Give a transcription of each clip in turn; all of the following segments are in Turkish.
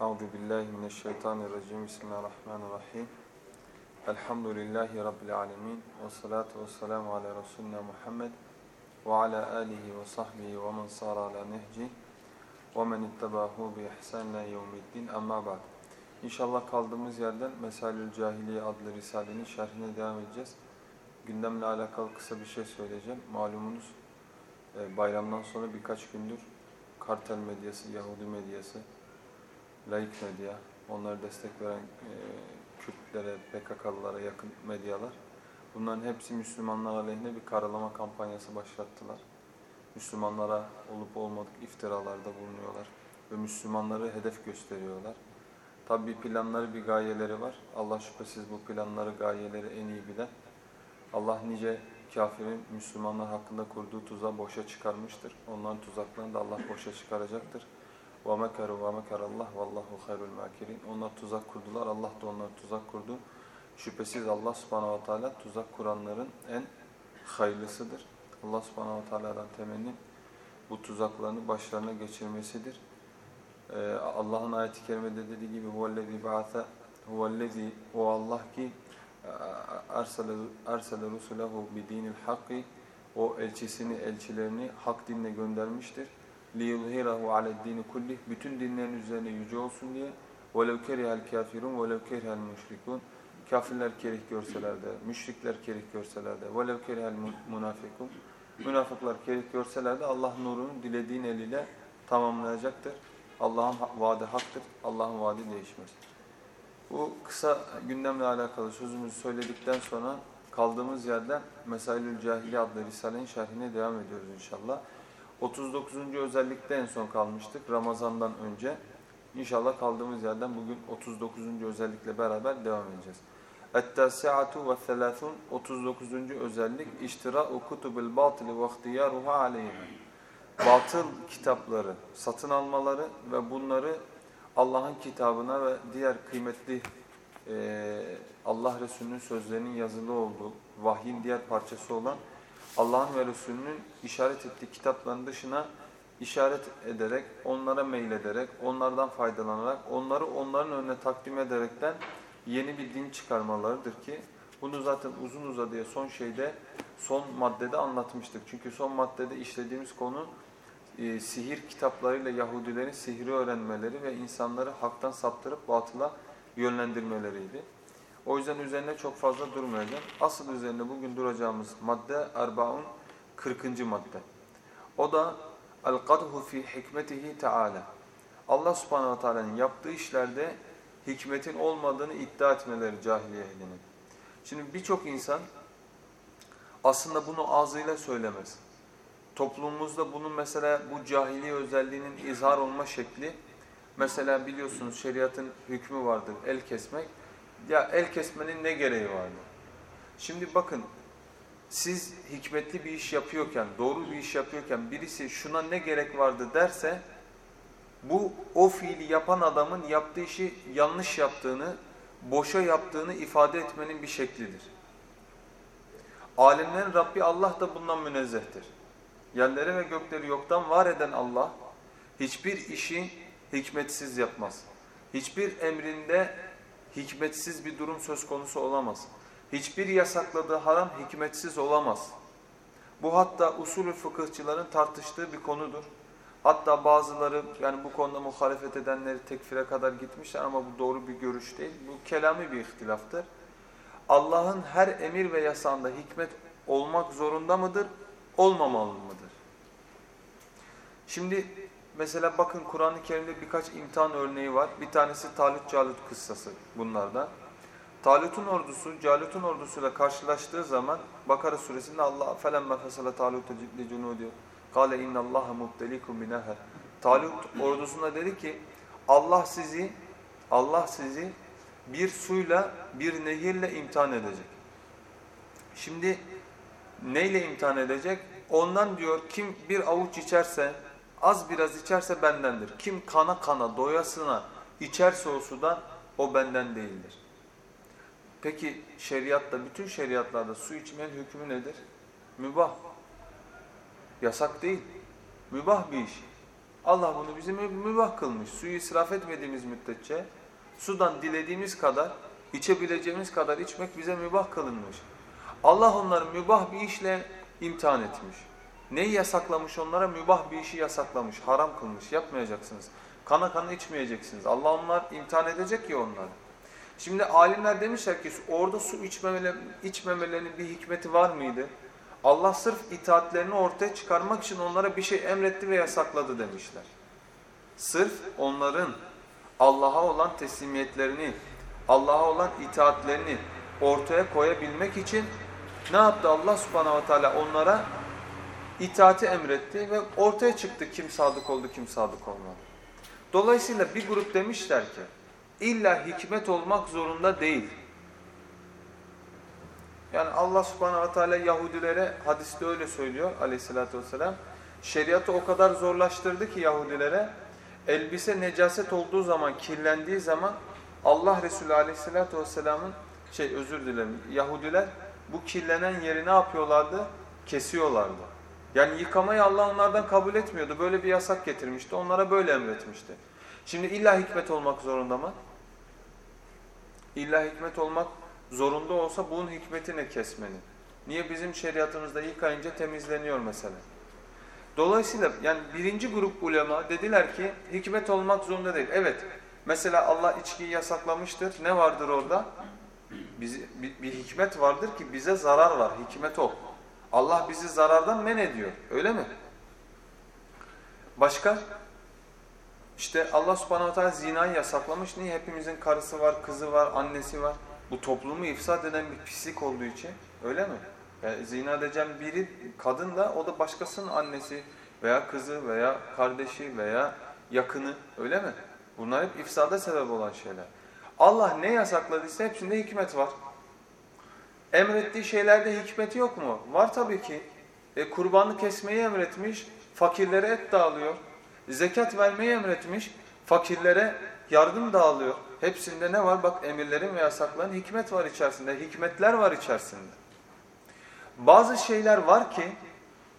Euzu billahi mineşşeytanirracim. Bismillahirrahmanirrahim. Elhamdülillahi rabbil alamin ve salatu vesselamu ala resulina Muhammed ve ala alihi ve sahbihi ve men sara ala nehci ve men ittabahu bi ihsan ila yevmiddin. Amma ba'd. İnşallah kaldığımız yerden Mesalül Cahiliye adlı risalenin şerhine devam edeceğiz. Gündemle alakalı kısa bir şey söyleyeceğim. Malumunuz e, bayramdan sonra birkaç gündür kartel medyası, Yahudi medyası, laik medya, onlara destek veren e, Kürtlere, PKK'lılara yakın medyalar. Bunların hepsi Müslümanlar aleyhine bir karalama kampanyası başlattılar. Müslümanlara olup olmadık iftiralarda bulunuyorlar ve Müslümanları hedef gösteriyorlar. Tabi planları bir gayeleri var. Allah şüphesiz bu planları, gayeleri en iyi bilen. Allah nice kafirin Müslümanlar hakkında kurduğu tuzağı boşa çıkarmıştır. Onların tuzaklarını da Allah boşa çıkaracaktır. وَمَكَرُوا وَمَكَرَ اللّٰهُ وَاللّٰهُ خَيْرُ الْمَاكِرِينَ Onlar tuzak kurdular, Allah da onlara tuzak kurdu. Şüphesiz Allah subhanahu ve teala tuzak kuranların en hayırlısıdır. Allah subhanahu ve teala'dan temennim bu tuzaklarını başlarına geçirmesidir. Ee, Allah'ın ayet-i kerimede dediği gibi huvellezî ba'atha huvellezî o Allah ki ersele rusulehu bidinil hakki o elçisini elçilerini hak dinle göndermiştir. liyuzhirahu ale'd-dini kullih bütün dinlerin üzerine yüce olsun diye velev kerihel kafirun velev kerihel müşrikun kafirler kerih görseler de müşrikler kerih görseler de velev kerihel munafikun münafıklar kerih görseler de Allah nurunu dilediğin eliyle tamamlayacaktır. Allah'ın vaadi haktır. Allah'ın vaadi değişmez. Bu kısa gündemle alakalı sözümüzü söyledikten sonra kaldığımız yerden Mesailül Cahiliye adlı Risale'nin şerhine devam ediyoruz inşallah. 39. özellikte en son kalmıştık Ramazan'dan önce. İnşallah kaldığımız yerden bugün 39. özellikle beraber devam edeceğiz. Et-tasi'atu ve selâthun 39. özellik iştirâ'u kutubil batili ve ihtiyaruha aleyhine. Batıl kitapları satın almaları ve bunları Allah'ın kitabına ve diğer kıymetli e, Allah Resulü'nün sözlerinin yazılı olduğu, vahyin diğer parçası olan Allah'ın ve Resulünün işaret ettiği kitapların dışına işaret ederek, onlara meylederek, onlardan faydalanarak, onları onların önüne takdim ederekten yeni bir din çıkarmalarıdır ki bunu zaten uzun uzadıya son şeyde, son maddede anlatmıştık. Çünkü son maddede işlediğimiz konu e, sihir kitaplarıyla Yahudilerin sihri öğrenmeleri ve insanları haktan saptırıp batıla yönlendirmeleriydi. O yüzden üzerine çok fazla durmayacağım. Asıl üzerine bugün duracağımız madde Erbaun 40. madde. O da el-kadhu fi hikmetihi Teala. Allah Subhanahu Teala'nın yaptığı işlerde hikmetin olmadığını iddia etmeleri cahiliye ehlinin. Şimdi birçok insan aslında bunu ağzıyla söylemez. Toplumumuzda bunun mesela bu cahiliye özelliğinin izhar olma şekli mesela biliyorsunuz şeriatın hükmü vardır el kesmek. Ya el kesmenin ne gereği vardı? Şimdi bakın siz hikmetli bir iş yapıyorken, doğru bir iş yapıyorken birisi şuna ne gerek vardı derse bu o fiili yapan adamın yaptığı işi yanlış yaptığını, boşa yaptığını ifade etmenin bir şeklidir. Alemlerin Rabbi Allah da bundan münezzehtir. Yerleri ve gökleri yoktan var eden Allah hiçbir işi hikmetsiz yapmaz. Hiçbir emrinde hikmetsiz bir durum söz konusu olamaz. Hiçbir yasakladığı haram hikmetsiz olamaz. Bu hatta usulü fıkıhçıların tartıştığı bir konudur. Hatta bazıları yani bu konuda muhalefet edenleri tekfire kadar gitmişler ama bu doğru bir görüş değil. Bu kelami bir ihtilaftır. Allah'ın her emir ve yasağında hikmet olmak zorunda mıdır, olmamalı mıdır? Şimdi mesela bakın Kur'an-ı Kerim'de birkaç imtihan örneği var. Bir tanesi Talut-Calut kıssası bunlardan. Talut'un ordusu Calut'un ordusuyla karşılaştığı zaman Bakara suresinde Allah felemme fesale Talut li cunudi kâle innallaha mubtelikum binaher. Talut ordusuna dedi ki Allah sizi Allah sizi bir suyla bir nehirle imtihan edecek. Şimdi neyle imtihan edecek? Ondan diyor kim bir avuç içerse az biraz içerse bendendir. Kim kana kana doyasına içerse o sudan o benden değildir. Peki şeriatta, bütün şeriatlarda su içmenin hükmü nedir? Mübah. Yasak değil. Mübah bir iş. Allah bunu bize mübah kılmış. Suyu israf etmediğimiz müddetçe sudan dilediğimiz kadar, içebileceğimiz kadar içmek bize mübah kılınmış. Allah onları mübah bir işle imtihan etmiş. Neyi yasaklamış onlara? Mübah bir işi yasaklamış, haram kılmış. Yapmayacaksınız. Kana kana içmeyeceksiniz. Allah onlar imtihan edecek ya onları. Şimdi alimler demişler ki orada su içmemele, içmemelerinin bir hikmeti var mıydı? Allah sırf itaatlerini ortaya çıkarmak için onlara bir şey emretti ve yasakladı demişler. Sırf onların Allah'a olan teslimiyetlerini, Allah'a olan itaatlerini ortaya koyabilmek için ne yaptı Allah subhanahu ve teala onlara itaati emretti ve ortaya çıktı kim sadık oldu kim sadık olmadı. Dolayısıyla bir grup demişler ki illa hikmet olmak zorunda değil. Yani Allah subhanahu teala Yahudilere hadiste öyle söylüyor aleyhissalatü vesselam. Şeriatı o kadar zorlaştırdı ki Yahudilere elbise necaset olduğu zaman, kirlendiği zaman Allah Resulü aleyhissalatü vesselamın şey özür dilerim Yahudiler bu kirlenen yeri ne yapıyorlardı? Kesiyorlardı. Yani yıkamayı Allah onlardan kabul etmiyordu. Böyle bir yasak getirmişti. Onlara böyle emretmişti. Şimdi illa hikmet olmak zorunda mı? İlla hikmet olmak zorunda olsa bunun hikmeti ne kesmenin? Niye bizim şeriatımızda yıkayınca temizleniyor mesela? Dolayısıyla yani birinci grup ulema dediler ki hikmet olmak zorunda değil. Evet mesela Allah içkiyi yasaklamıştır. Ne vardır orada? Biz, bir, bir hikmet vardır ki bize zarar var. Hikmet o. Allah bizi zarardan men ediyor. Öyle mi? Başka? İşte Allah subhanahu teala zinayı yasaklamış. Niye? Hepimizin karısı var, kızı var, annesi var. Bu toplumu ifsad eden bir pislik olduğu için. Öyle mi? Yani zina edeceğim biri kadın da o da başkasının annesi veya kızı veya kardeşi veya yakını. Öyle mi? Bunlar hep ifsada sebep olan şeyler. Allah ne yasakladıysa hepsinde hikmet var. Emrettiği şeylerde hikmeti yok mu? Var tabii ki. E, kurbanı kesmeyi emretmiş, fakirlere et dağılıyor. Zekat vermeyi emretmiş, fakirlere yardım dağılıyor. Hepsinde ne var? Bak emirlerin ve yasakların hikmet var içerisinde, hikmetler var içerisinde. Bazı şeyler var ki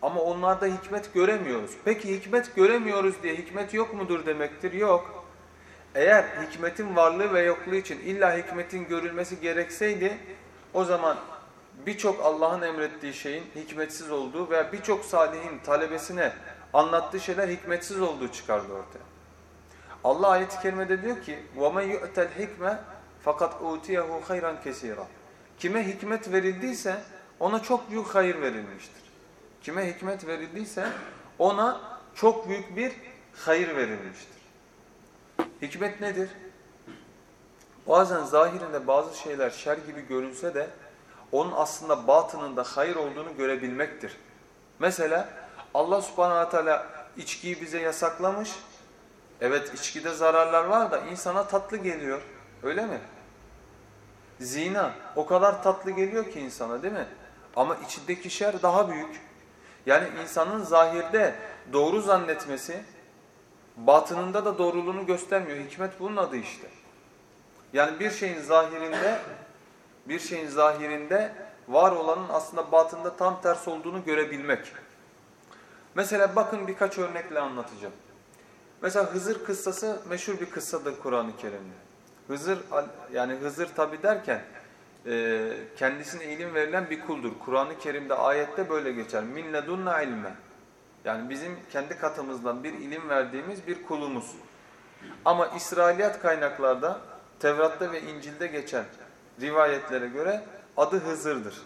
ama onlarda hikmet göremiyoruz. Peki hikmet göremiyoruz diye hikmet yok mudur demektir? Yok. Eğer hikmetin varlığı ve yokluğu için illa hikmetin görülmesi gerekseydi o zaman birçok Allah'ın emrettiği şeyin hikmetsiz olduğu veya birçok salihin talebesine anlattığı şeyler hikmetsiz olduğu çıkardı ortaya. Allah ayet-i kerimede diyor ki وَمَنْ يُؤْتَ الْحِكْمَ fakat اُوْتِيَهُ خَيْرًا كَسِيرًا Kime hikmet verildiyse ona çok büyük hayır verilmiştir. Kime hikmet verildiyse ona çok büyük bir hayır verilmiştir. Hikmet nedir? Bazen zahirinde bazı şeyler şer gibi görünse de onun aslında batınında hayır olduğunu görebilmektir. Mesela Allah subhanahu teala içkiyi bize yasaklamış. Evet içkide zararlar var da insana tatlı geliyor. Öyle mi? Zina o kadar tatlı geliyor ki insana değil mi? Ama içindeki şer daha büyük. Yani insanın zahirde doğru zannetmesi batınında da doğruluğunu göstermiyor. Hikmet bunun adı işte. Yani bir şeyin zahirinde bir şeyin zahirinde var olanın aslında batında tam ters olduğunu görebilmek. Mesela bakın birkaç örnekle anlatacağım. Mesela Hızır kıssası meşhur bir kıssadır Kur'an-ı Kerim'de. Hızır yani Hızır tabi derken e, kendisine ilim verilen bir kuldur. Kur'an-ı Kerim'de ayette böyle geçer. Min ledunna ilme. Yani bizim kendi katımızdan bir ilim verdiğimiz bir kulumuz. Ama İsrailiyat kaynaklarda Tevrat'ta ve İncil'de geçen rivayetlere göre adı Hızır'dır.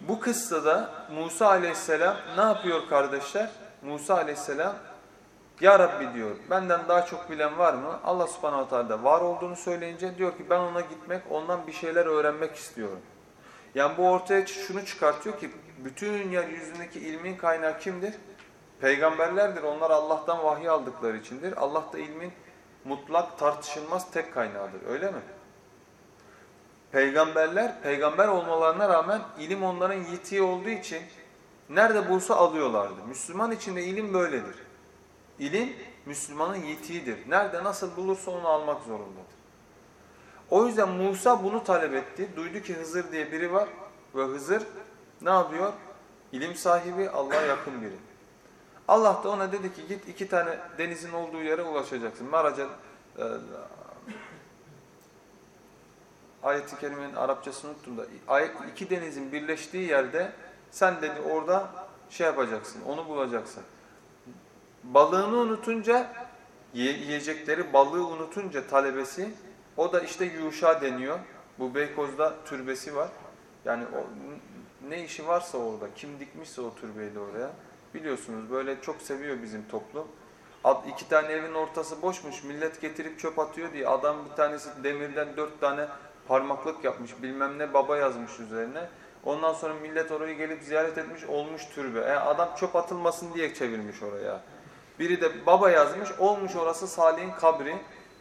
Bu kıssada Musa aleyhisselam ne yapıyor kardeşler? Musa aleyhisselam Ya Rabbi diyor benden daha çok bilen var mı? Allah subhanahu teala var olduğunu söyleyince diyor ki ben ona gitmek ondan bir şeyler öğrenmek istiyorum. Yani bu ortaya şunu çıkartıyor ki bütün yeryüzündeki ilmin kaynağı kimdir? Peygamberlerdir. Onlar Allah'tan vahiy aldıkları içindir. Allah da ilmin mutlak tartışılmaz tek kaynağıdır. Öyle mi? Peygamberler, peygamber olmalarına rağmen ilim onların yitiği olduğu için nerede bulsa alıyorlardı. Müslüman için de ilim böyledir. İlim Müslümanın yitiğidir. Nerede nasıl bulursa onu almak zorundadır. O yüzden Musa bunu talep etti. Duydu ki Hızır diye biri var ve Hızır ne yapıyor? İlim sahibi, Allah'a yakın biri. Allah da ona dedi ki git iki tane denizin olduğu yere ulaşacaksın. Maraca e, ayet-i kerimenin Arapçasını unuttum da iki denizin birleştiği yerde sen dedi orada şey yapacaksın onu bulacaksın. Balığını unutunca yiyecekleri balığı unutunca talebesi o da işte Yuşa deniyor. Bu Beykoz'da türbesi var. Yani o, ne işi varsa orada, kim dikmişse o türbeyi de oraya. Biliyorsunuz böyle çok seviyor bizim toplum. İki tane evin ortası boşmuş, millet getirip çöp atıyor diye adam bir tanesi demirden dört tane parmaklık yapmış, bilmem ne baba yazmış üzerine. Ondan sonra millet orayı gelip ziyaret etmiş, olmuş türbe. Yani adam çöp atılmasın diye çevirmiş oraya. Biri de baba yazmış, olmuş orası Salih'in kabri.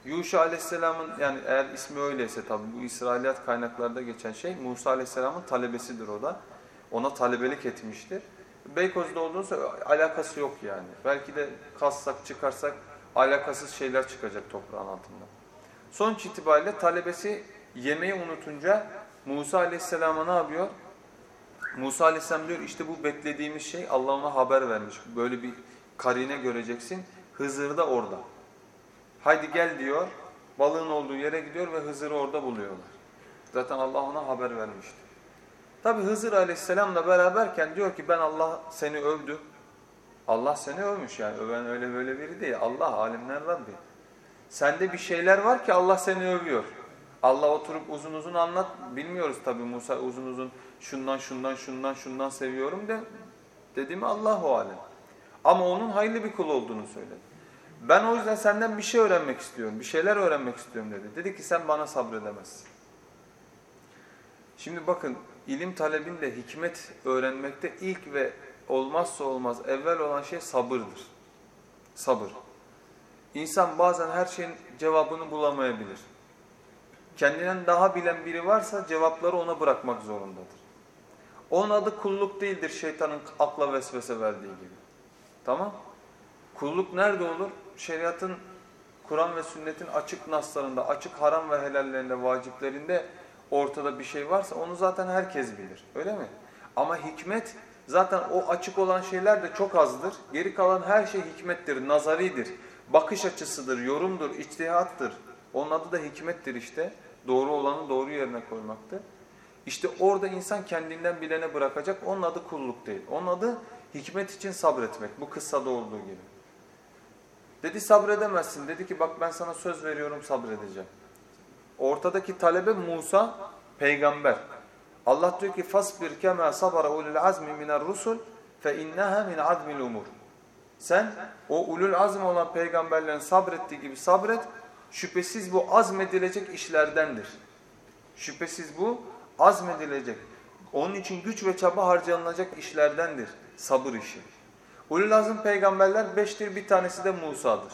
Yuşa aleyhisselamın yani eğer ismi öyleyse tabi bu İsrailiyat kaynaklarda geçen şey Musa aleyhisselamın talebesidir o da. Ona talebelik etmiştir. Beykoz'da olduğunuzda alakası yok yani. Belki de kassak çıkarsak alakasız şeyler çıkacak toprağın altında. Sonuç itibariyle talebesi yemeği unutunca Musa aleyhisselama ne yapıyor? Musa aleyhisselam diyor işte bu beklediğimiz şey Allah ona haber vermiş. Böyle bir karine göreceksin. Hızır da orada. Haydi gel diyor. Balığın olduğu yere gidiyor ve Hızır'ı orada buluyorlar. Zaten Allah ona haber vermişti. Tabi Hızır aleyhisselamla beraberken diyor ki ben Allah seni övdü. Allah seni övmüş yani öven öyle böyle biri değil. Allah alimler Rabbi. Sende bir şeyler var ki Allah seni övüyor. Allah oturup uzun uzun anlat. Bilmiyoruz tabi Musa uzun uzun şundan şundan şundan şundan seviyorum de. Dediğimi Allahu alem. Ama onun hayırlı bir kul olduğunu söyledi. Ben o yüzden senden bir şey öğrenmek istiyorum. Bir şeyler öğrenmek istiyorum dedi. Dedi ki sen bana sabredemezsin. Şimdi bakın ilim talebinde hikmet öğrenmekte ilk ve olmazsa olmaz evvel olan şey sabırdır. Sabır. İnsan bazen her şeyin cevabını bulamayabilir. Kendinden daha bilen biri varsa cevapları ona bırakmak zorundadır. Onun adı kulluk değildir şeytanın akla vesvese verdiği gibi. Tamam? Kulluk nerede olur? Şeriatın, Kur'an ve sünnetin açık naslarında, açık haram ve helallerinde, vaciplerinde ortada bir şey varsa onu zaten herkes bilir. Öyle mi? Ama hikmet zaten o açık olan şeyler de çok azdır. Geri kalan her şey hikmettir, nazaridir. Bakış açısıdır, yorumdur, içtihattır. Onun adı da hikmettir işte. Doğru olanı doğru yerine koymaktır. İşte orada insan kendinden bilene bırakacak. Onun adı kulluk değil. Onun adı hikmet için sabretmek. Bu kıssada olduğu gibi. Dedi sabredemezsin. Dedi ki bak ben sana söz veriyorum sabredeceğim. Ortadaki talebe Musa peygamber. Allah diyor ki fasbir kema sabara ulul azmi minar rusul fe innaha min azmil umur. Sen o ulul azm olan peygamberlerin sabrettiği gibi sabret. Şüphesiz bu azmedilecek işlerdendir. Şüphesiz bu azmedilecek. Onun için güç ve çaba harcanılacak işlerdendir sabır işi. Ulul azm peygamberler beştir bir tanesi de Musa'dır.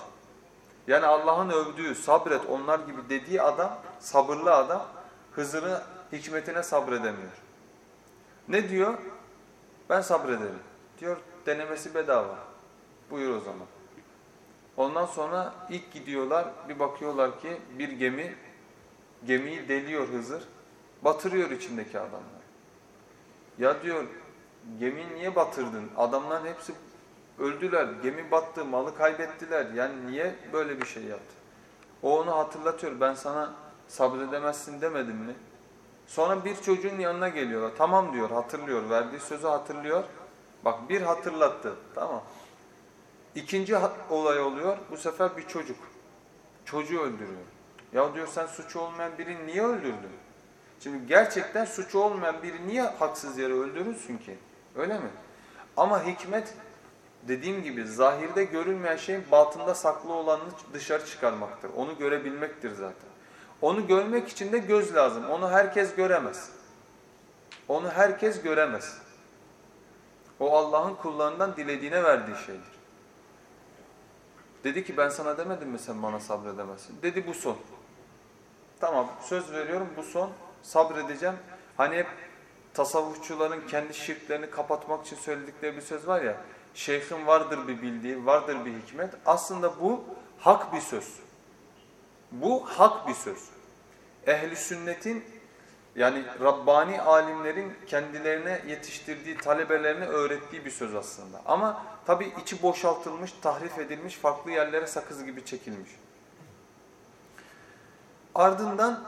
Yani Allah'ın övdüğü sabret onlar gibi dediği adam sabırlı adam Hızır'ı hikmetine sabredemiyor. Ne diyor? Ben sabrederim. Diyor denemesi bedava. Buyur o zaman. Ondan sonra ilk gidiyorlar bir bakıyorlar ki bir gemi gemiyi deliyor Hızır. Batırıyor içindeki adamlar. Ya diyor gemiyi niye batırdın? Adamların hepsi öldüler. Gemi battı, malı kaybettiler. Yani niye böyle bir şey yaptı? O onu hatırlatıyor. Ben sana sabredemezsin demedim mi? Sonra bir çocuğun yanına geliyorlar. Tamam diyor, hatırlıyor. Verdiği sözü hatırlıyor. Bak bir hatırlattı. Tamam. İkinci olay oluyor. Bu sefer bir çocuk. Çocuğu öldürüyor. Ya diyor sen suçu olmayan birini niye öldürdün? Şimdi gerçekten suçu olmayan biri niye haksız yere öldürürsün ki? Öyle mi? Ama hikmet dediğim gibi zahirde görülmeyen şeyin batında saklı olanını dışarı çıkarmaktır. Onu görebilmektir zaten. Onu görmek için de göz lazım. Onu herkes göremez. Onu herkes göremez. O Allah'ın kullarından dilediğine verdiği şeydir. Dedi ki ben sana demedim mi sen bana sabredemezsin. Dedi bu son. Tamam söz veriyorum bu son. Sabredeceğim. Hani hep tasavvufçuların kendi şirklerini kapatmak için söyledikleri bir söz var ya. Şeyhin vardır bir bildiği, vardır bir hikmet. Aslında bu hak bir söz. Bu hak bir söz. Ehli sünnetin Yani Rabbani alimlerin kendilerine yetiştirdiği, talebelerine öğrettiği bir söz aslında. Ama tabi içi boşaltılmış, tahrif edilmiş, farklı yerlere sakız gibi çekilmiş. Ardından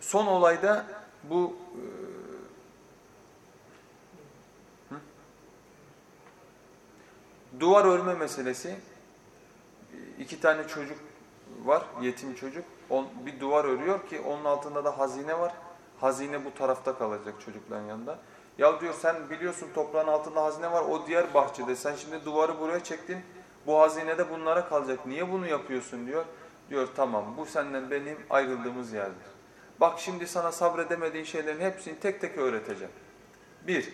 son olayda bu duvar örme meselesi. iki tane çocuk var, yetim çocuk. Bir duvar örüyor ki onun altında da hazine var. Hazine bu tarafta kalacak çocukların yanında. Ya diyor sen biliyorsun toprağın altında hazine var o diğer bahçede. Sen şimdi duvarı buraya çektin. Bu hazine de bunlara kalacak. Niye bunu yapıyorsun diyor. Diyor tamam bu senden benim ayrıldığımız yerdir. Bak şimdi sana sabredemediğin şeylerin hepsini tek tek öğreteceğim. Bir,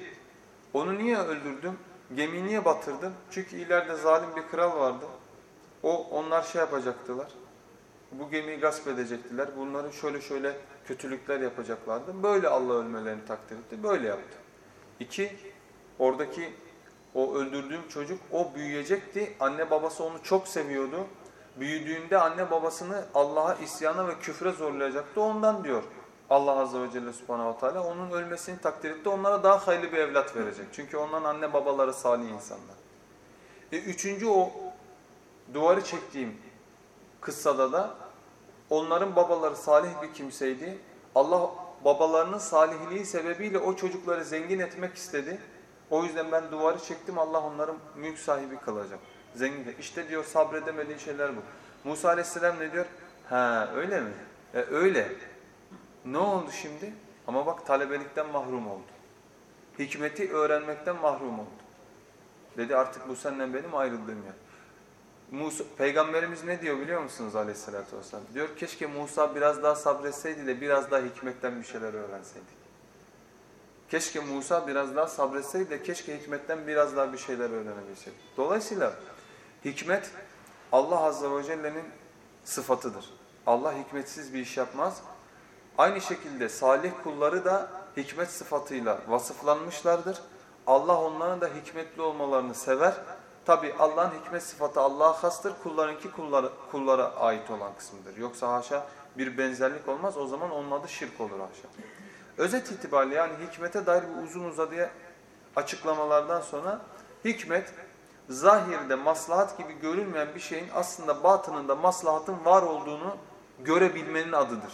onu niye öldürdüm? Gemiyi niye batırdım? Çünkü ileride zalim bir kral vardı. O onlar şey yapacaktılar. Bu gemiyi gasp edecektiler. Bunların şöyle şöyle kötülükler yapacaklardı. Böyle Allah ölmelerini takdir etti. Böyle yaptı. İki, oradaki o öldürdüğüm çocuk o büyüyecekti. Anne babası onu çok seviyordu. Büyüdüğünde anne babasını Allah'a isyana ve küfre zorlayacaktı. Ondan diyor Allah Azze ve Celle Subhanahu Teala onun ölmesini takdir etti. Onlara daha hayırlı bir evlat verecek. Çünkü onların anne babaları salih insanlar. E, üçüncü o duvarı çektiğim kıssada da onların babaları salih bir kimseydi. Allah babalarının salihliği sebebiyle o çocukları zengin etmek istedi. O yüzden ben duvarı çektim Allah onların mülk sahibi kılacak. Zengin. İşte diyor sabredemediği şeyler bu. Musa aleyhisselam ne diyor? Ha öyle mi? E, öyle. Ne oldu şimdi? Ama bak talebelikten mahrum oldu. Hikmeti öğrenmekten mahrum oldu. Dedi artık bu senden benim ayrıldığım yer. Musa, Peygamberimiz ne diyor biliyor musunuz aleyhissalatü vesselam? Diyor keşke Musa biraz daha sabretseydi de biraz daha hikmetten bir şeyler öğrenseydik. Keşke Musa biraz daha sabretseydi de keşke hikmetten biraz daha bir şeyler öğrenebilseydik. Dolayısıyla hikmet Allah Azze ve Celle'nin sıfatıdır. Allah hikmetsiz bir iş yapmaz. Aynı şekilde salih kulları da hikmet sıfatıyla vasıflanmışlardır. Allah onların da hikmetli olmalarını sever. Tabi Allah'ın hikmet sıfatı Allah'a hastır, kullarınki kullara, kullara ait olan kısımdır. Yoksa haşa bir benzerlik olmaz, o zaman onun adı şirk olur haşa. Özet itibariyle yani hikmete dair bir uzun uzadıya açıklamalardan sonra hikmet zahirde maslahat gibi görülmeyen bir şeyin aslında batınında maslahatın var olduğunu görebilmenin adıdır.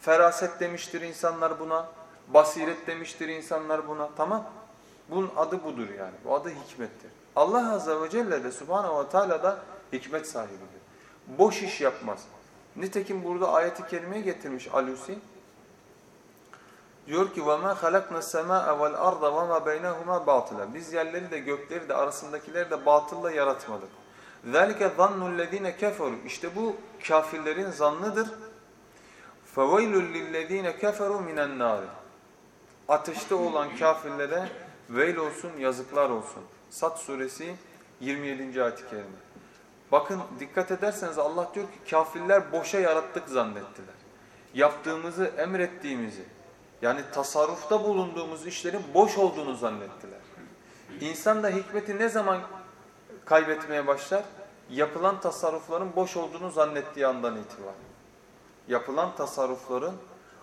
Feraset demiştir insanlar buna, basiret demiştir insanlar buna tamam Bunun adı budur yani. Bu adı hikmettir. Allah Azze ve Celle de Subhanahu ve Teala da hikmet sahibidir. Boş iş yapmaz. Nitekim burada ayeti kerimeye getirmiş Alusi. Diyor ki وَمَا خَلَقْنَا السَّمَاءَ وَالْأَرْضَ وَمَا بَيْنَهُمَا بَاطِلًا Biz yerleri de gökleri de arasındakileri de batılla yaratmadık. ذَلِكَ ظَنُّ الَّذ۪ينَ كَفَرُوا İşte bu kafirlerin zannıdır. فَوَيْلُ لِلَّذ۪ينَ كَفَرُوا مِنَ النَّارِ Ateşte olan kafirlere veil olsun, yazıklar olsun. Sat suresi 27. ayet-i kerime. Bakın dikkat ederseniz Allah diyor ki kafirler boşa yarattık zannettiler. Yaptığımızı, emrettiğimizi yani tasarrufta bulunduğumuz işlerin boş olduğunu zannettiler. İnsan da hikmeti ne zaman kaybetmeye başlar? Yapılan tasarrufların boş olduğunu zannettiği andan itibaren. Yapılan tasarrufların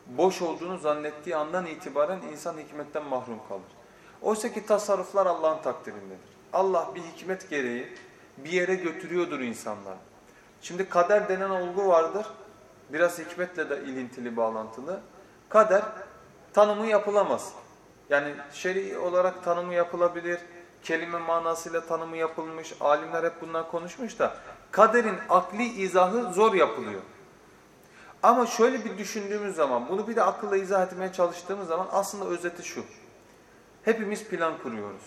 boş olduğunu zannettiği andan itibaren insan hikmetten mahrum kalır. Oysa ki tasarruflar Allah'ın takdirindedir. Allah bir hikmet gereği bir yere götürüyordur insanlar. Şimdi kader denen olgu vardır. Biraz hikmetle de ilintili, bağlantılı. Kader tanımı yapılamaz. Yani şer'i olarak tanımı yapılabilir, kelime manasıyla tanımı yapılmış, alimler hep bundan konuşmuş da kaderin akli izahı zor yapılıyor. Ama şöyle bir düşündüğümüz zaman, bunu bir de akılla izah etmeye çalıştığımız zaman aslında özeti şu. Hepimiz plan kuruyoruz.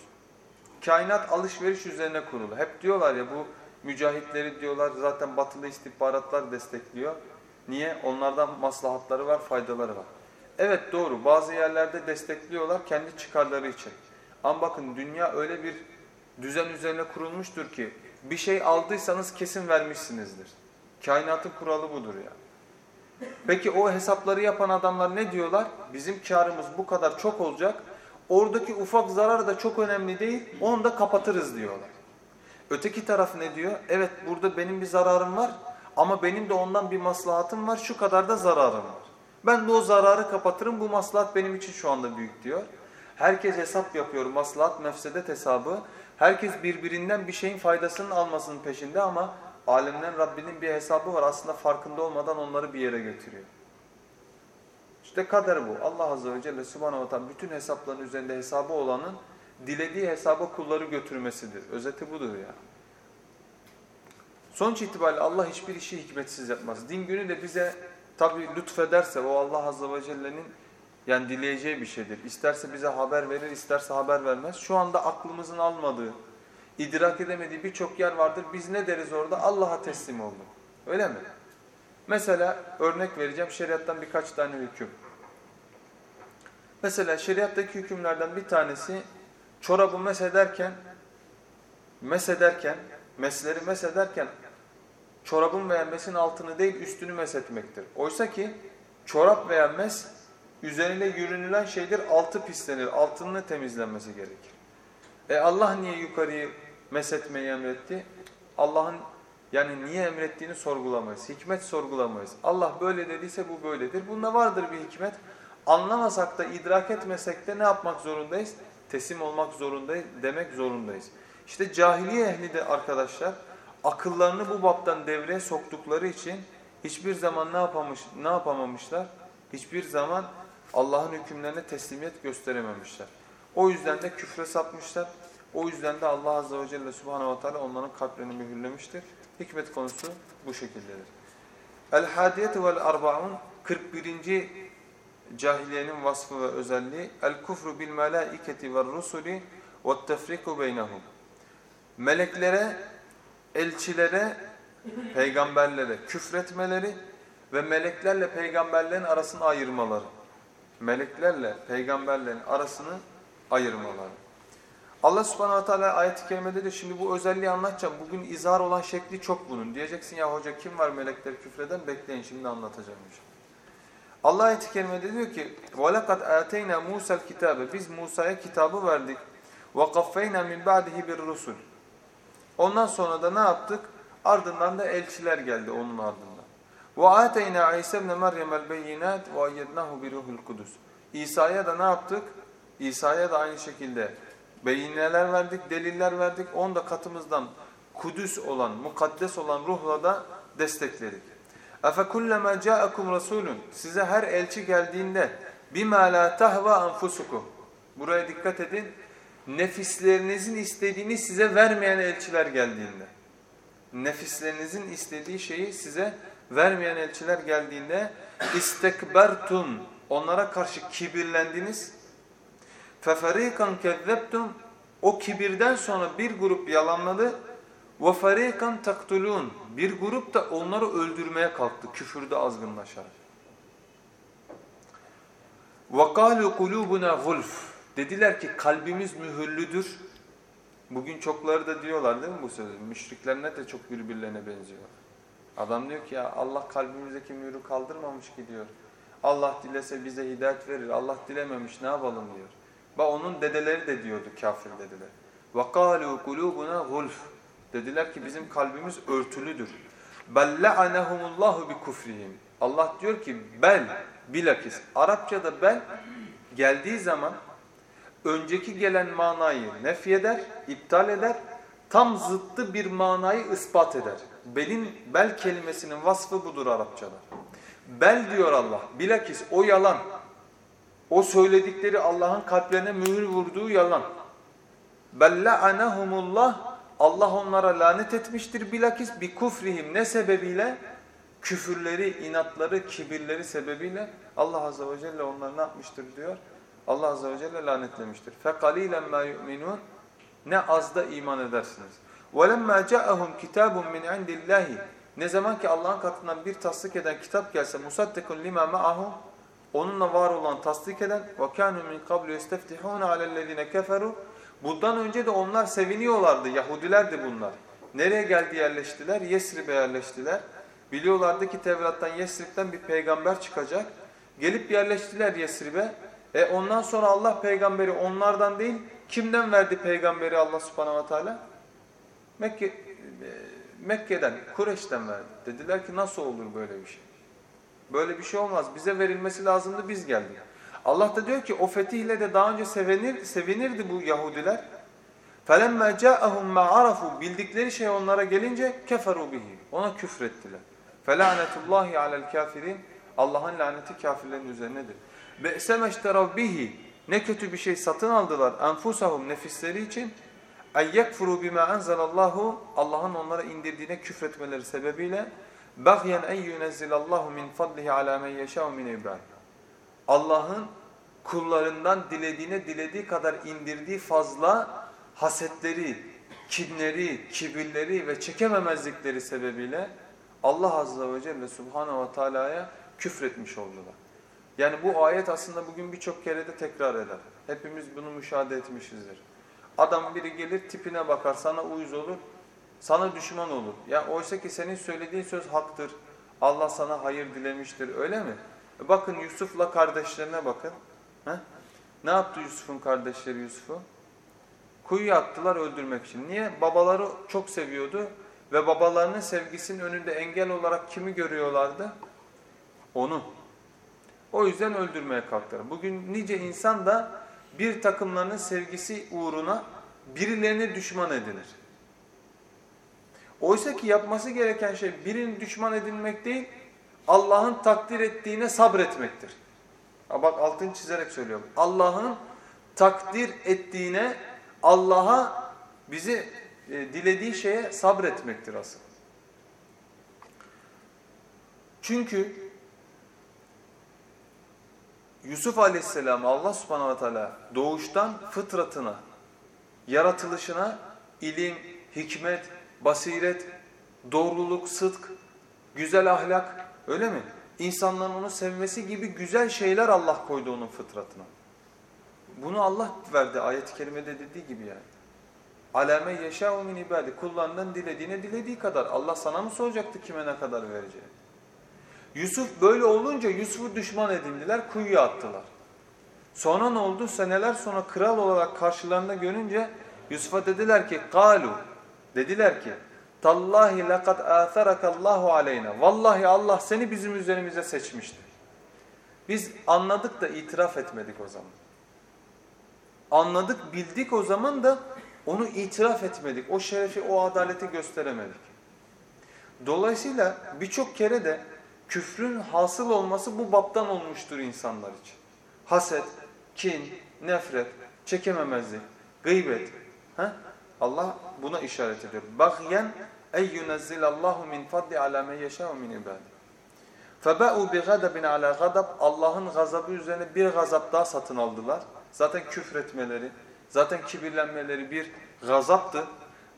Kainat alışveriş üzerine kurulu. Hep diyorlar ya bu mücahitleri diyorlar zaten batılı istihbaratlar destekliyor. Niye? Onlardan maslahatları var, faydaları var. Evet doğru bazı yerlerde destekliyorlar kendi çıkarları için. Ama bakın dünya öyle bir düzen üzerine kurulmuştur ki bir şey aldıysanız kesin vermişsinizdir. Kainatın kuralı budur ya. Peki o hesapları yapan adamlar ne diyorlar? Bizim karımız bu kadar çok olacak. Oradaki ufak zarar da çok önemli değil. Onu da kapatırız diyorlar. Öteki taraf ne diyor? Evet burada benim bir zararım var ama benim de ondan bir maslahatım var. Şu kadar da zararım var. Ben de o zararı kapatırım. Bu maslahat benim için şu anda büyük diyor. Herkes hesap yapıyor. Maslahat, mefsedet hesabı. Herkes birbirinden bir şeyin faydasının almasının peşinde ama alemden Rabbinin bir hesabı var. Aslında farkında olmadan onları bir yere götürüyor. İşte kader bu. Allah Azze ve Celle Subhanahu ve Teala bütün hesapların üzerinde hesabı olanın dilediği hesaba kulları götürmesidir. Özeti budur ya. Sonuç itibariyle Allah hiçbir işi hikmetsiz yapmaz. Din günü de bize tabi lütfederse o Allah Azze ve Celle'nin yani dileyeceği bir şeydir. İsterse bize haber verir, isterse haber vermez. Şu anda aklımızın almadığı, idrak edemediği birçok yer vardır. Biz ne deriz orada? Allah'a teslim oldum. Öyle mi? Mesela örnek vereceğim şeriattan birkaç tane hüküm. Mesela şeriattaki hükümlerden bir tanesi çorabı mesederken mesederken mesleri mesederken çorabın veya mesin altını değil üstünü mesetmektir. Oysa ki çorap veya mes üzerine yürünülen şeydir altı pislenir. Altının temizlenmesi gerekir. E Allah niye yukarıyı mesetmeyi emretti? Allah'ın yani niye emrettiğini sorgulamayız. Hikmet sorgulamayız. Allah böyle dediyse bu böyledir. Bunda vardır bir hikmet. Anlamasak da idrak etmesek de ne yapmak zorundayız? Teslim olmak zorundayız demek zorundayız. İşte cahiliye ehli de arkadaşlar akıllarını bu baptan devreye soktukları için hiçbir zaman ne yapamış ne yapamamışlar? Hiçbir zaman Allah'ın hükümlerine teslimiyet gösterememişler. O yüzden de küfre sapmışlar. O yüzden de Allah azze ve celle subhanahu ve teala onların kalplerini mühürlemiştir. Hikmet konusu bu şekildedir. El-Hadiyetu vel-Arba'un 41. cahiliyenin vasfı ve özelliği El-Kufru bil-Melâiketi ve-Rusuli ve-Tefriku beynehum Meleklere, elçilere, peygamberlere küfretmeleri ve meleklerle peygamberlerin arasını ayırmaları. Meleklerle peygamberlerin arasını ayırmaları. Allah subhanahu teala ayet-i kerimede de şimdi bu özelliği anlatacağım. Bugün izhar olan şekli çok bunun. Diyeceksin ya hoca kim var melekler küfreden? Bekleyin şimdi anlatacağım. Allah ayet-i kerimede diyor ki وَلَقَدْ آتَيْنَا مُوسَى الْكِتَابَ Biz Musa'ya kitabı verdik. وَقَفَّيْنَا مِنْ بَعْدِهِ بِالرُّسُلِ Ondan sonra da ne yaptık? Ardından da elçiler geldi onun ardından. وَآتَيْنَا عِيسَى بْنَ مَرْيَمَ الْبَيِّنَاتِ وَاَيَّدْنَاهُ بِرُوهِ الْقُدُسِ İsa'ya da ne yaptık? İsa'ya da aynı şekilde beyineler verdik, deliller verdik. Onu da katımızdan kudüs olan, mukaddes olan ruhla da destekledik. اَفَكُلَّمَا جَاءَكُمْ رَسُولٌ Size her elçi geldiğinde بِمَا لَا تَهْوَى أَنْفُسُكُمْ Buraya dikkat edin. Nefislerinizin istediğini size vermeyen elçiler geldiğinde. Nefislerinizin istediği şeyi size vermeyen elçiler geldiğinde istekbertum onlara karşı kibirlendiniz فَفَر۪يقًا كَذَّبْتُمْ O kibirden sonra bir grup yalanladı. وَفَر۪يقًا تَقْتُلُونَ Bir grup da onları öldürmeye kalktı küfürde azgınlaşarak. وَقَالُوا قُلُوبُنَا غُلْفٌ Dediler ki kalbimiz mühürlüdür. Bugün çokları da diyorlar değil mi bu sözü? Müşriklerine de çok birbirlerine benziyor. Adam diyor ki ya Allah kalbimizdeki mühürü kaldırmamış ki diyor. Allah dilese bize hidayet verir. Allah dilememiş ne yapalım diyor. Bak onun dedeleri de diyordu kafir dediler. وَقَالُوا قُلُوبُنَا غُلْفٌ Dediler ki bizim kalbimiz örtülüdür. بَلْ لَعَنَهُمُ اللّٰهُ بِكُفْرِهِمْ Allah diyor ki bel, bilakis. Arapçada bel geldiği zaman önceki gelen manayı nefyeder, iptal eder, tam zıttı bir manayı ispat eder. Belin, bel kelimesinin vasfı budur Arapçada. Bel diyor Allah, bilakis o yalan. O söyledikleri Allah'ın kalplerine mühür vurduğu yalan. Bella'anahumullah Allah onlara lanet etmiştir bilakis bi kufrihim ne sebebiyle? Küfürleri, inatları, kibirleri sebebiyle Allah azze ve celle onları ne yapmıştır diyor. Allah azze ve celle lanetlemiştir. فَقَلِيلًا مَا يُؤْمِنُونَ Ne az da iman edersiniz. وَلَمَّا جَاءَهُمْ كِتَابٌ مِنْ عِنْدِ اللّٰهِ Ne zaman ki Allah'ın katından bir tasdik eden kitap gelse مُسَدِّقٌ لِمَا مَعَهُ Onunla var olan tasdik eden وَكَانُوا مِنْ قَبْلُ يَسْتَفْتِحُونَ عَلَى الَّذ۪ينَ كَفَرُوا Bundan önce de onlar seviniyorlardı. Yahudilerdi bunlar. Nereye geldi yerleştiler? Yesrib'e yerleştiler. Biliyorlardı ki Tevrat'tan Yesrib'den bir peygamber çıkacak. Gelip yerleştiler Yesrib'e. E ondan sonra Allah peygamberi onlardan değil, kimden verdi peygamberi Allah subhanahu wa ta'ala? Mekke, e, Mekke'den, Kureyş'ten verdi. Dediler ki nasıl olur böyle bir şey? Böyle bir şey olmaz. Bize verilmesi lazımdı biz geldik. Allah da diyor ki o fetihle de daha önce sevinir, sevinirdi bu Yahudiler. فَلَمَّا جَاءَهُمْ مَا عَرَفُوا Bildikleri şey onlara gelince keferu bihi. Ona küfrettiler. فَلَعْنَةُ اللّٰهِ عَلَى الْكَافِرِينَ Allah'ın laneti kafirlerin üzerinedir. بَئْسَمَ اشْتَرَوْ bihi Ne kötü bir şey satın aldılar enfusahum nefisleri için. اَنْ يَكْفُرُوا بِمَا اَنْزَلَ اللّٰهُ Allah'ın onlara indirdiğine küfretmeleri sebebiyle بَغْيًا اَنْ يُنَزِّلَ اللّٰهُ مِنْ فَضْلِهِ عَلَى مَنْ يَشَاءُ مِنْ اِبْرَاهِمِ Allah'ın kullarından dilediğine dilediği kadar indirdiği fazla hasetleri, kinleri, kibirleri ve çekememezlikleri sebebiyle Allah Azze ve Celle Subhanahu ve Teala'ya küfretmiş oldular. Yani bu ayet aslında bugün birçok kere de tekrar eder. Hepimiz bunu müşahede etmişizdir. Adam biri gelir tipine bakar sana uyuz olur, sana düşman olur. Ya oysa ki senin söylediğin söz haktır. Allah sana hayır dilemiştir öyle mi? E bakın Yusuf'la kardeşlerine bakın. He? Ne yaptı Yusuf'un kardeşleri Yusuf'u? Kuyuya attılar öldürmek için. Niye? Babaları çok seviyordu ve babalarının sevgisinin önünde engel olarak kimi görüyorlardı? Onu. O yüzden öldürmeye kalktılar. Bugün nice insan da bir takımlarının sevgisi uğruna birilerini düşman edinir. Oysa ki yapması gereken şey birini düşman edinmek değil, Allah'ın takdir ettiğine sabretmektir. Ha bak altını çizerek söylüyorum. Allah'ın takdir ettiğine, Allah'a bizi e, dilediği şeye sabretmektir asıl. Çünkü Yusuf Aleyhisselam Allah Subhanahu ve Teala doğuştan fıtratına, yaratılışına ilim, hikmet, basiret, doğruluk, sıdk, güzel ahlak öyle mi? İnsanların onu sevmesi gibi güzel şeyler Allah koydu onun fıtratına. Bunu Allah verdi ayet-i kerimede dediği gibi yani. Aleme yeşâ'u min ibâdi. Kullarından dilediğine dilediği kadar. Allah sana mı soracaktı kime ne kadar vereceği? Yusuf böyle olunca Yusuf'u düşman edindiler, kuyuya attılar. Sonra ne oldu? Seneler sonra kral olarak karşılarında görünce Yusuf'a dediler ki قَالُوا Dediler ki Tallahi laqad atharakallahu aleyna. Vallahi Allah seni bizim üzerimize seçmişti. Biz anladık da itiraf etmedik o zaman. Anladık, bildik o zaman da onu itiraf etmedik. O şerefi, o adaleti gösteremedik. Dolayısıyla birçok kere de küfrün hasıl olması bu baptan olmuştur insanlar için. Haset, kin, nefret, çekememezlik, gıybet. Ha? Allah buna işaret ediyor. Bagyen ey yunezzilallahu min fadli ala men yeşâ'u min ibâdi. Febâ'u bi gadabin ala gadab. Allah'ın gazabı üzerine bir gazap daha satın aldılar. Zaten küfretmeleri, zaten kibirlenmeleri bir gazaptı.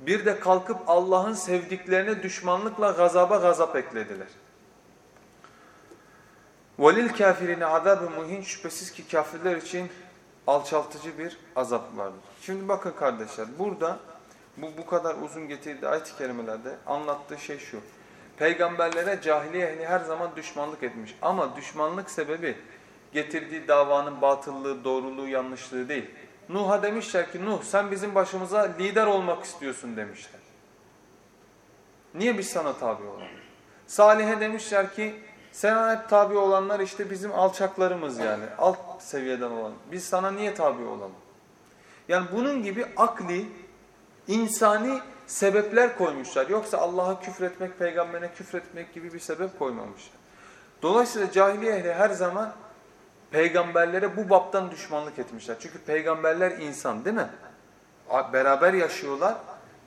Bir de kalkıp Allah'ın sevdiklerine düşmanlıkla gazaba gazap eklediler. وَلِلْ كَافِرِينَ azab muhin Şüphesiz ki kafirler için alçaltıcı bir azap vardır. Şimdi bakın kardeşler burada bu bu kadar uzun getirdiği ayet-i kerimelerde anlattığı şey şu. Peygamberlere cahiliye ehli her zaman düşmanlık etmiş. Ama düşmanlık sebebi getirdiği davanın batıllığı, doğruluğu, yanlışlığı değil. Nuh'a demişler ki Nuh sen bizim başımıza lider olmak istiyorsun demişler. Niye biz sana tabi olalım? Salih'e demişler ki sen hep tabi olanlar işte bizim alçaklarımız yani. Alt seviyeden olan. Biz sana niye tabi olalım? Yani bunun gibi akli, insani sebepler koymuşlar. Yoksa Allah'a küfretmek, peygamberine küfretmek gibi bir sebep koymamışlar. Dolayısıyla cahiliye ehli her zaman peygamberlere bu baptan düşmanlık etmişler. Çünkü peygamberler insan değil mi? Beraber yaşıyorlar.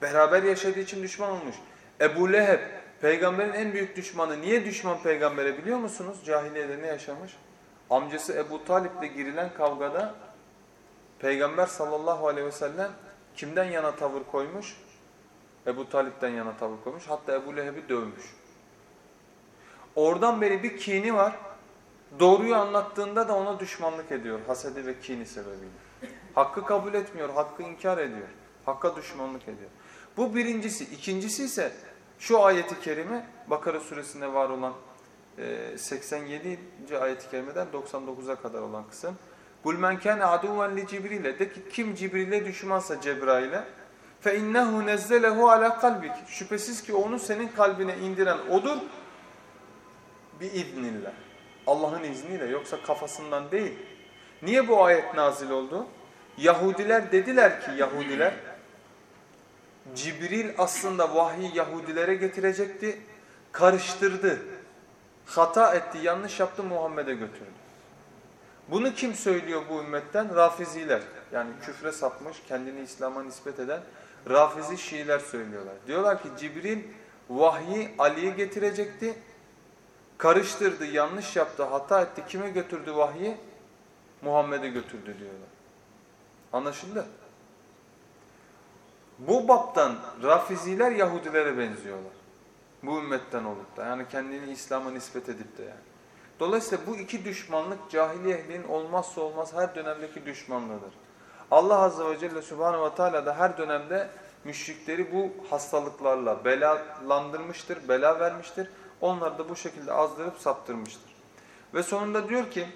Beraber yaşadığı için düşman olmuş. Ebu Leheb peygamberin en büyük düşmanı. Niye düşman peygambere biliyor musunuz? Cahiliyede ne yaşamış? Amcası Ebu Talip'le girilen kavgada peygamber sallallahu aleyhi ve sellem kimden yana tavır koymuş? Ebu Talip'ten yana tavır koymuş. Hatta Ebu Leheb'i dövmüş. Oradan beri bir kini var. Doğruyu anlattığında da ona düşmanlık ediyor. Hasedi ve kini sebebiyle. Hakkı kabul etmiyor, hakkı inkar ediyor. Hakka düşmanlık ediyor. Bu birincisi. İkincisi ise şu ayeti kerime Bakara suresinde var olan 87. ayeti kerimeden 99'a kadar olan kısım. Kul men kana aduven li Cibril'e de ki kim Cibril'e düşmansa Cebrail'e fe innehu nezzelehu ala kalbik. Şüphesiz ki onu senin kalbine indiren odur bi idnillah. Allah'ın izniyle yoksa kafasından değil. Niye bu ayet nazil oldu? Yahudiler dediler ki Yahudiler Cibril aslında vahyi Yahudilere getirecekti. Karıştırdı. Hata etti, yanlış yaptı Muhammed'e götürdü. Bunu kim söylüyor bu ümmetten? Rafiziler. Yani küfre sapmış, kendini İslam'a nispet eden Rafizi Şiiler söylüyorlar. Diyorlar ki Cibril vahyi Ali'ye getirecekti. Karıştırdı, yanlış yaptı, hata etti. Kime götürdü vahyi? Muhammed'e götürdü diyorlar. Anlaşıldı? Bu baptan Rafiziler Yahudilere benziyorlar. Bu ümmetten olup da yani kendini İslam'a nispet edip de yani. Dolayısıyla bu iki düşmanlık cahiliye ehlinin olmazsa olmaz her dönemdeki düşmanlığıdır. Allah Azze ve Celle Subhanahu ve Teala da her dönemde müşrikleri bu hastalıklarla belalandırmıştır, bela vermiştir. Onları da bu şekilde azdırıp saptırmıştır. Ve sonunda diyor ki,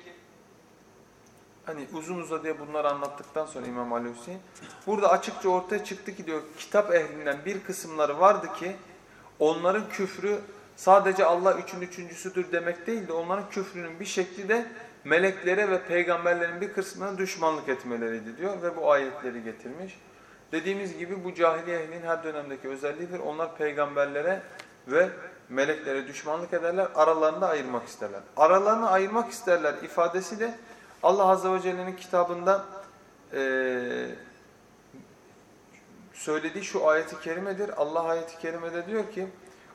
hani uzun uzadıya bunları anlattıktan sonra İmam Ali Hüseyin, burada açıkça ortaya çıktı ki diyor, kitap ehlinden bir kısımları vardı ki, onların küfrü sadece Allah üçün üçüncüsüdür demek değil de onların küfrünün bir şekli de meleklere ve peygamberlerin bir kısmına düşmanlık etmeleriydi diyor ve bu ayetleri getirmiş. Dediğimiz gibi bu cahiliye ehlinin her dönemdeki özelliğidir. Onlar peygamberlere ve meleklere düşmanlık ederler, aralarında ayırmak isterler. Aralarını ayırmak isterler ifadesi de Allah Azze ve Celle'nin kitabında e, söylediği şu ayeti kerimedir. Allah ayeti kerimede diyor ki,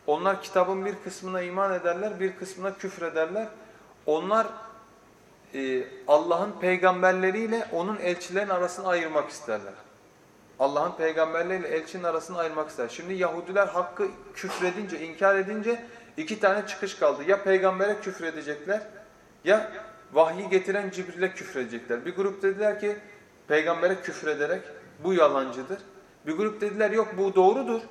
onlar kitabın bir kısmına iman ederler, bir kısmına küfrederler. Onlar e, Allah'ın peygamberleriyle onun elçilerin arasını ayırmak isterler. Allah'ın peygamberleriyle elçinin arasını ayırmak ister. Şimdi Yahudiler hakkı küfredince, inkar edince iki tane çıkış kaldı. Ya peygambere küfredecekler ya vahyi getiren Cibril'e küfredecekler. Bir grup dediler ki peygambere küfrederek bu yalancıdır. Bir grup dediler yok bu doğrudur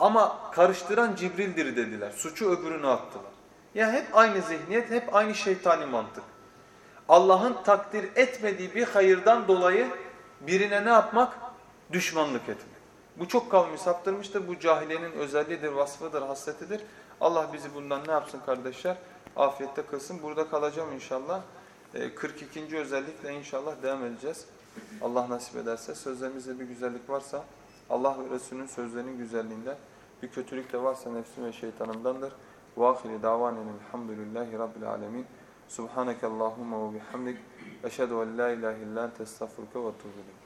ama karıştıran Cibril'dir dediler. Suçu öbürüne attılar. Ya hep aynı zihniyet, hep aynı şeytani mantık. Allah'ın takdir etmediği bir hayırdan dolayı birine ne yapmak? Düşmanlık etmek. Bu çok kavmi saptırmıştır. Bu cahiliyenin özelliğidir, vasfıdır, hasretidir. Allah bizi bundan ne yapsın kardeşler? Afiyette kılsın. Burada kalacağım inşallah. 42. özellikle inşallah devam edeceğiz. Allah nasip ederse. Sözlerimizde bir güzellik varsa Allah ve Resulünün sözlerinin güzelliğinden, bir kötülük de varsa nefsim ve şeytanımdandır. وآخر دعوانا الحمد لله رب العالمين سبحانك اللهم وبحمدك أشهد أن لا إله إلا أنت استغفرك وأتوب إليك